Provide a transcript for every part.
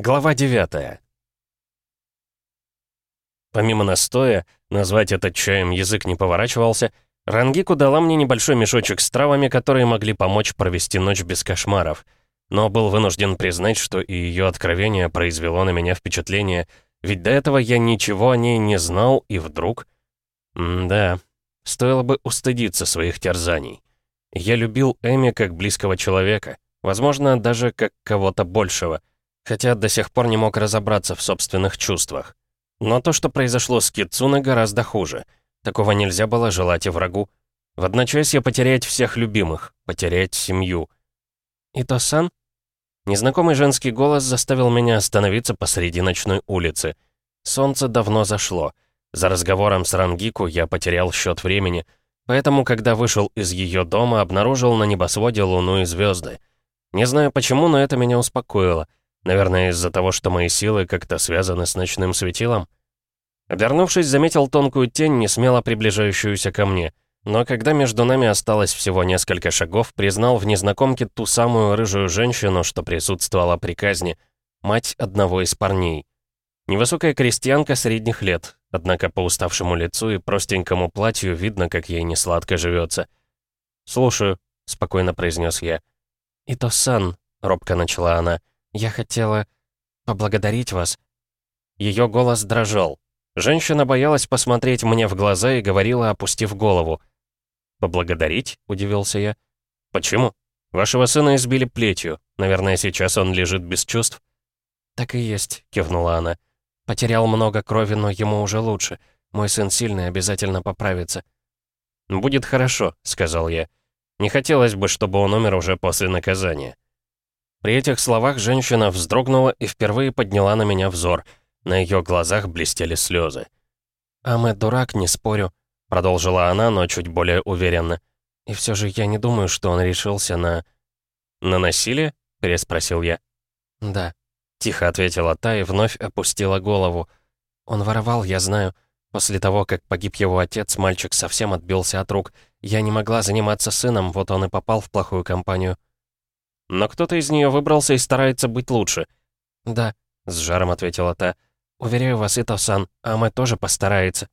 Глава 9 Помимо настоя, назвать этот чаем язык не поворачивался, Рангику дала мне небольшой мешочек с травами, которые могли помочь провести ночь без кошмаров. Но был вынужден признать, что и ее откровение произвело на меня впечатление, ведь до этого я ничего о ней не знал, и вдруг... М да, стоило бы устыдиться своих терзаний. Я любил Эми как близкого человека, возможно, даже как кого-то большего — хотя до сих пор не мог разобраться в собственных чувствах. Но то, что произошло с Китсуной, гораздо хуже. Такого нельзя было желать и врагу. В одночасье потерять всех любимых, потерять семью. «Ито-сан?» Незнакомый женский голос заставил меня остановиться посреди ночной улицы. Солнце давно зашло. За разговором с Рангику я потерял счет времени, поэтому, когда вышел из ее дома, обнаружил на небосводе луну и звезды. Не знаю почему, но это меня успокоило — Наверное, из-за того, что мои силы как-то связаны с ночным светилом? Обернувшись, заметил тонкую тень, не смело приближающуюся ко мне. Но когда между нами осталось всего несколько шагов, признал в незнакомке ту самую рыжую женщину, что присутствовала при казни, мать одного из парней. Невысокая крестьянка средних лет, однако по уставшему лицу и простенькому платью видно, как ей несладко живется. «Слушаю», — спокойно произнес я. «Ито-сан», — робко начала она, — я хотела поблагодарить вас». Ее голос дрожал. Женщина боялась посмотреть мне в глаза и говорила, опустив голову. «Поблагодарить?» — удивился я. «Почему? Вашего сына избили плетью. Наверное, сейчас он лежит без чувств». «Так и есть», — кивнула она. «Потерял много крови, но ему уже лучше. Мой сын сильный, обязательно поправится». «Будет хорошо», — сказал я. «Не хотелось бы, чтобы он умер уже после наказания». При этих словах женщина вздрогнула и впервые подняла на меня взор. На ее глазах блестели слезы. «А мы дурак, не спорю», — продолжила она, но чуть более уверенно. «И все же я не думаю, что он решился на...» «На насилие?» — переспросил я. «Да», — тихо ответила та и вновь опустила голову. «Он воровал, я знаю. После того, как погиб его отец, мальчик совсем отбился от рук. Я не могла заниматься сыном, вот он и попал в плохую компанию». Но кто-то из нее выбрался и старается быть лучше. «Да», — с жаром ответила та. «Уверяю вас, Ито-сан, Аме тоже постарается».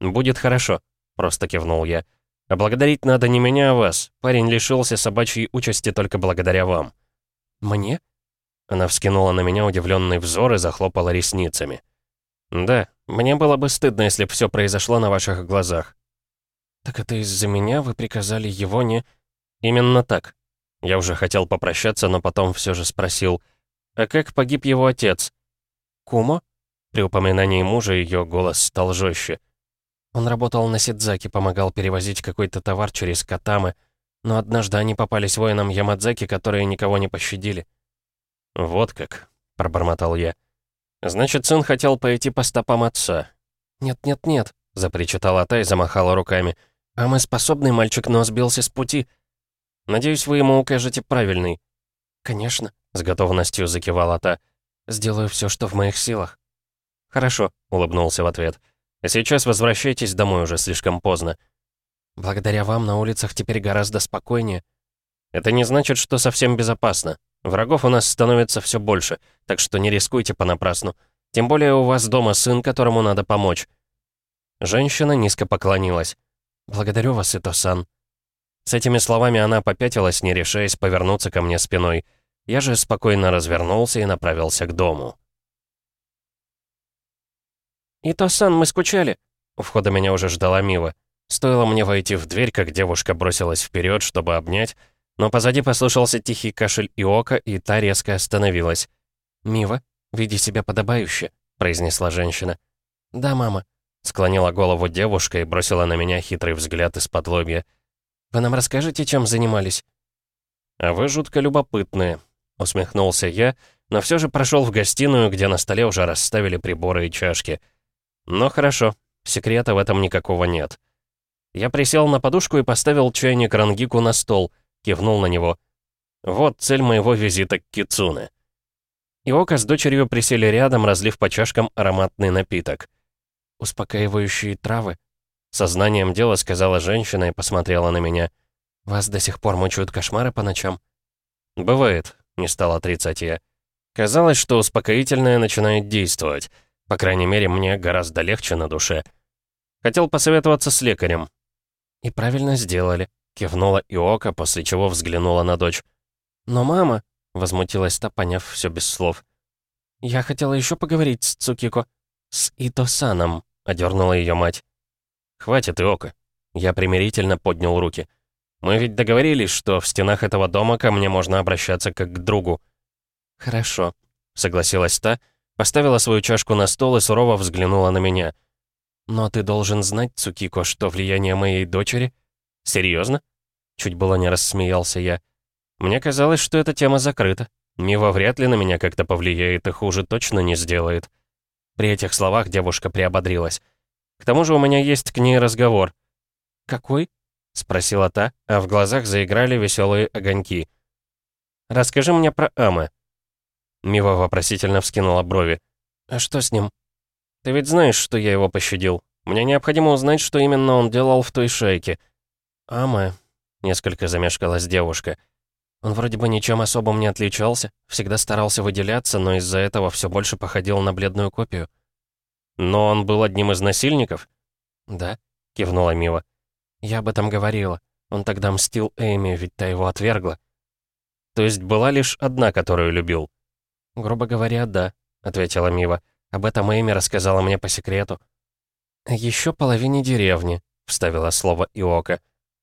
«Будет хорошо», — просто кивнул я. «А благодарить надо не меня, а вас. Парень лишился собачьей участи только благодаря вам». «Мне?» Она вскинула на меня удивленный взор и захлопала ресницами. «Да, мне было бы стыдно, если бы все произошло на ваших глазах». «Так это из-за меня вы приказали его не...» «Именно так. Я уже хотел попрощаться, но потом все же спросил, «А как погиб его отец?» «Кумо?» При упоминании мужа ее голос стал жестче. Он работал на Сидзаке, помогал перевозить какой-то товар через Катамы, но однажды они попались воинам Ямадзаки, которые никого не пощадили. «Вот как», — пробормотал я. «Значит, сын хотел пойти по стопам отца». «Нет-нет-нет», — запричитала та и замахала руками. «А мы способный мальчик, но сбился с пути. Надеюсь, вы ему укажете правильный». «Конечно», — с готовностью закивала та. «Сделаю все, что в моих силах». «Хорошо», — улыбнулся в ответ. «А сейчас возвращайтесь домой, уже слишком поздно». «Благодаря вам на улицах теперь гораздо спокойнее». «Это не значит, что совсем безопасно. Врагов у нас становится все больше, так что не рискуйте понапрасну. Тем более у вас дома сын, которому надо помочь». Женщина низко поклонилась. «Благодарю вас, Ито-сан». С этими словами она попятилась, не решаясь повернуться ко мне спиной. Я же спокойно развернулся и направился к дому. «Ито-сан, мы скучали!» У входа меня уже ждала Мива. Стоило мне войти в дверь, как девушка бросилась вперед, чтобы обнять, но позади послышался тихий кашель Иока, и та резко остановилась. «Мива, веди себя подобающе», — произнесла женщина. «Да, мама», — склонила голову девушка и бросила на меня хитрый взгляд из-под лобья. Вы нам расскажете, чем занимались?» «А вы жутко любопытные», — усмехнулся я, но все же прошел в гостиную, где на столе уже расставили приборы и чашки. «Но хорошо, секрета в этом никакого нет». Я присел на подушку и поставил чайник Рангику на стол, кивнул на него. Вот цель моего визита к Кицуне. Иока с дочерью присели рядом, разлив по чашкам ароматный напиток. «Успокаивающие травы?» Сознанием дела сказала женщина и посмотрела на меня. «Вас до сих пор мучают кошмары по ночам?» «Бывает», — не стал отрицать я. Казалось, что успокоительное начинает действовать. По крайней мере, мне гораздо легче на душе. Хотел посоветоваться с лекарем. «И правильно сделали», — кивнула Иока, после чего взглянула на дочь. «Но мама...» — возмутилась та, поняв все без слов. «Я хотела еще поговорить с Цукико. С Итосаном», — одернула ее мать. «Хватит, Иока». Я примирительно поднял руки. «Мы ведь договорились, что в стенах этого дома ко мне можно обращаться как к другу». «Хорошо», — согласилась та, поставила свою чашку на стол и сурово взглянула на меня. «Но ты должен знать, Цукико, что влияние моей дочери...» «Серьезно?» Чуть было не рассмеялся я. «Мне казалось, что эта тема закрыта. Мива вряд ли на меня как-то повлияет и хуже точно не сделает». При этих словах девушка приободрилась. «К тому же у меня есть к ней разговор». «Какой?» — спросила та, а в глазах заиграли веселые огоньки. «Расскажи мне про Ама». Мива вопросительно вскинула брови. «А что с ним?» «Ты ведь знаешь, что я его пощадил. Мне необходимо узнать, что именно он делал в той шейке». «Ама», — несколько замешкалась девушка. Он вроде бы ничем особым не отличался, всегда старался выделяться, но из-за этого все больше походил на бледную копию. «Но он был одним из насильников?» «Да», — кивнула Мива. «Я об этом говорила. Он тогда мстил Эми, ведь та его отвергла». «То есть была лишь одна, которую любил?» «Грубо говоря, да», — ответила Мива. «Об этом Эми рассказала мне по секрету». «Еще половине деревни», — вставила слово Иока.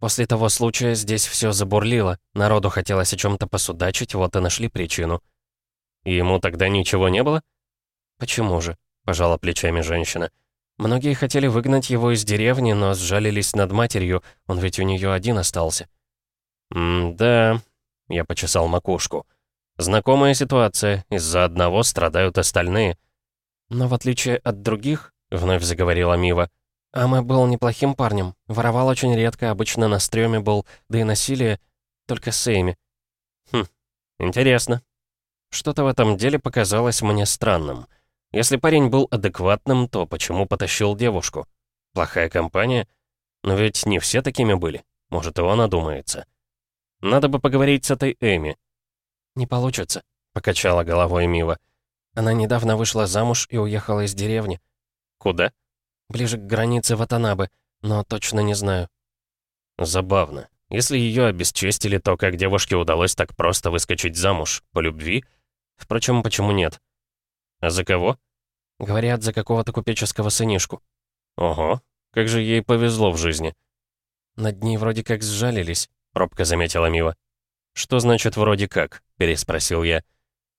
После того случая здесь все забурлило, народу хотелось о чем-то посудачить, вот и нашли причину. И ему тогда ничего не было? Почему же? Пожала плечами женщина. Многие хотели выгнать его из деревни, но сжалились над матерью, он ведь у нее один остался. «М-да», — я почесал макушку. «Знакомая ситуация, из-за одного страдают остальные». «Но в отличие от других», — вновь заговорила Мива, — Ама был неплохим парнем. Воровал очень редко, обычно на стреме был, да и насилие только с Эйми. Хм, интересно. Что-то в этом деле показалось мне странным. Если парень был адекватным, то почему потащил девушку? Плохая компания? Но ведь не все такими были. Может, и он одумается. Надо бы поговорить с этой Эми. «Не получится», — покачала головой Мива. «Она недавно вышла замуж и уехала из деревни». «Куда?» Ближе к границе Ватанабы, но точно не знаю». Забавно. Если ее обесчестили, то как девушке удалось так просто выскочить замуж? По любви? Впрочем, почему нет? А за кого? Говорят, за какого-то купеческого сынишку. Ого, как же ей повезло в жизни. Над ней вроде как сжалились, робко заметила Мива. «Что значит «вроде как»?» — переспросил я.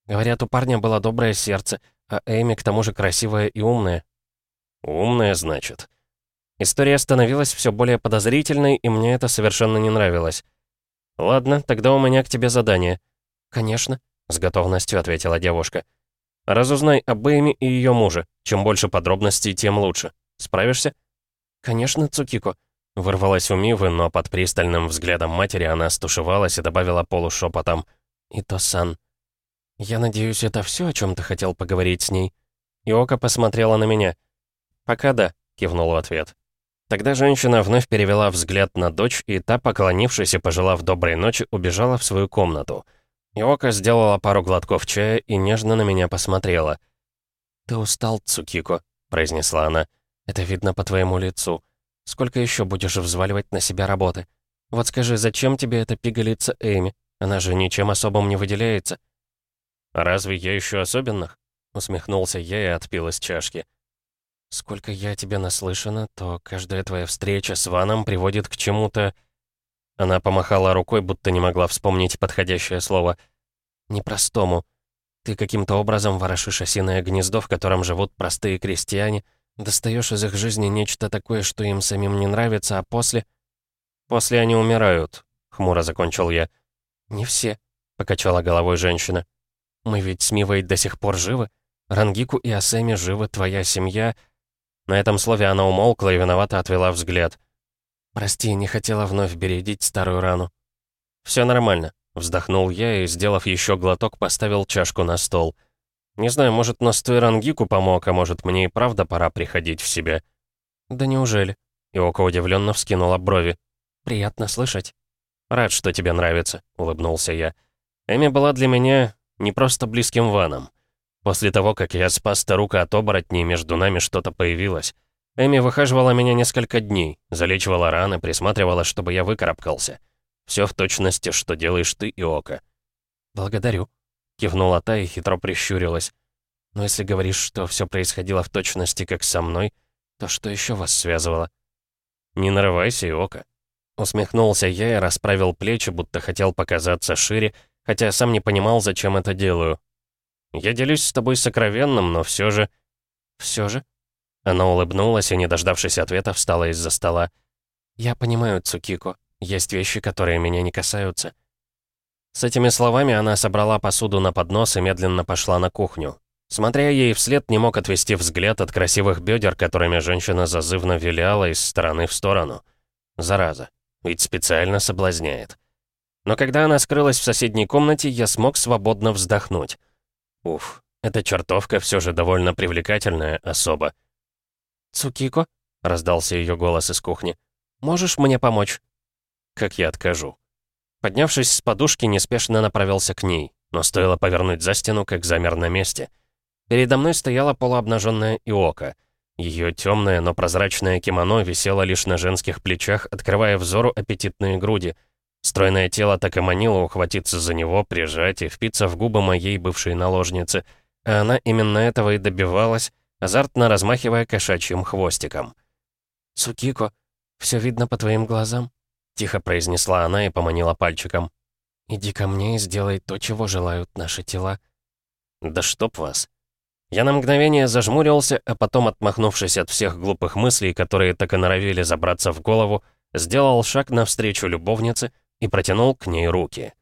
«Говорят, у парня было доброе сердце, а Эми к тому же красивая и умная. «Умная, значит». История становилась все более подозрительной, и мне это совершенно не нравилось. «Ладно, тогда у меня к тебе задание». «Конечно», — с готовностью ответила девушка. «Разузнай об Эйме и ее муже. Чем больше подробностей, тем лучше. Справишься?» «Конечно, Цукико», — вырвалась у Мивы, но под пристальным взглядом матери она стушевалась и добавила полушепотом. «Ито-сан». «Я надеюсь, это все, о чем ты хотел поговорить с ней?» Иока посмотрела на меня. «Пока да», — кивнул в ответ. Тогда женщина вновь перевела взгляд на дочь, и та, поклонившись и пожелав доброй ночи, убежала в свою комнату. Иока сделала пару глотков чая и нежно на меня посмотрела. «Ты устал, Цукико», — произнесла она. «Это видно по твоему лицу. Сколько еще будешь взваливать на себя работы? Вот скажи, зачем тебе эта пигалица Эми? Она же ничем особым не выделяется». «Разве я еще особенных?» — усмехнулся я и отпил из чашки. Сколько я тебе наслышана, то каждая твоя встреча с Ваном приводит к чему-то...» Она помахала рукой, будто не могла вспомнить подходящее слово. «Непростому. Ты каким-то образом ворошишь осиное гнездо, в котором живут простые крестьяне, достаешь из их жизни нечто такое, что им самим не нравится, а после...» «После они умирают», — хмуро закончил я. «Не все», — покачала головой женщина. «Мы ведь с Мивой до сих пор живы. Рангику и Асеми живы, твоя семья...» На этом слове она умолкла и виновато отвела взгляд. «Прости, не хотела вновь бередить старую рану». «Все нормально», — вздохнул я и, сделав еще глоток, поставил чашку на стол. «Не знаю, может, настой рангику помог, а может, мне и правда пора приходить в себя». «Да неужели?» Иока удивленно вскинула брови. «Приятно слышать». «Рад, что тебе нравится», — улыбнулся я. «Эми была для меня Не просто близким ваном. После того, как я спас Тарука от оборотней, между нами что-то появилось. Эми выхаживала меня несколько дней, залечивала раны, присматривала, чтобы я выкарабкался. Все в точности, что делаешь ты и Ока. «Благодарю», — кивнула та и хитро прищурилась. «Но если говоришь, что все происходило в точности, как со мной, то что еще вас связывало?» «Не нарывайся, Иока». Усмехнулся я и расправил плечи, будто хотел показаться шире, хотя сам не понимал, зачем это делаю. «Я делюсь с тобой сокровенным, но все же...» «Все же?» Она улыбнулась и, не дождавшись ответа, встала из-за стола. «Я понимаю, Цукико. Есть вещи, которые меня не касаются». С этими словами она собрала посуду на поднос и медленно пошла на кухню. Смотря ей вслед, не мог отвести взгляд от красивых бедер, которыми женщина зазывно виляла из стороны в сторону. Зараза, ведь специально соблазняет. Но когда она скрылась в соседней комнате, я смог свободно вздохнуть. Уф, эта чертовка все же довольно привлекательная особа. «Цукико?» — раздался ее голос из кухни. «Можешь мне помочь?» Как я откажу. Поднявшись с подушки, неспешно направился к ней, но стоило повернуть за стену, как замер на месте — Передо мной стояла полуобнаженная Иока. Ее темное, но прозрачное кимоно висело лишь на женских плечах, открывая взору аппетитные груди. Стройное тело так и манило ухватиться за него, прижать и впиться в губы моей бывшей наложницы. А она именно этого и добивалась, азартно размахивая кошачьим хвостиком. «Сукико, все видно по твоим глазам», — тихо произнесла она и поманила пальчиком. «Иди ко мне и сделай то, чего желают наши тела». «Да чтоб вас!» Я на мгновение зажмурился, а потом, отмахнувшись от всех глупых мыслей, которые так и норовили забраться в голову, сделал шаг навстречу любовнице и протянул к ней руки.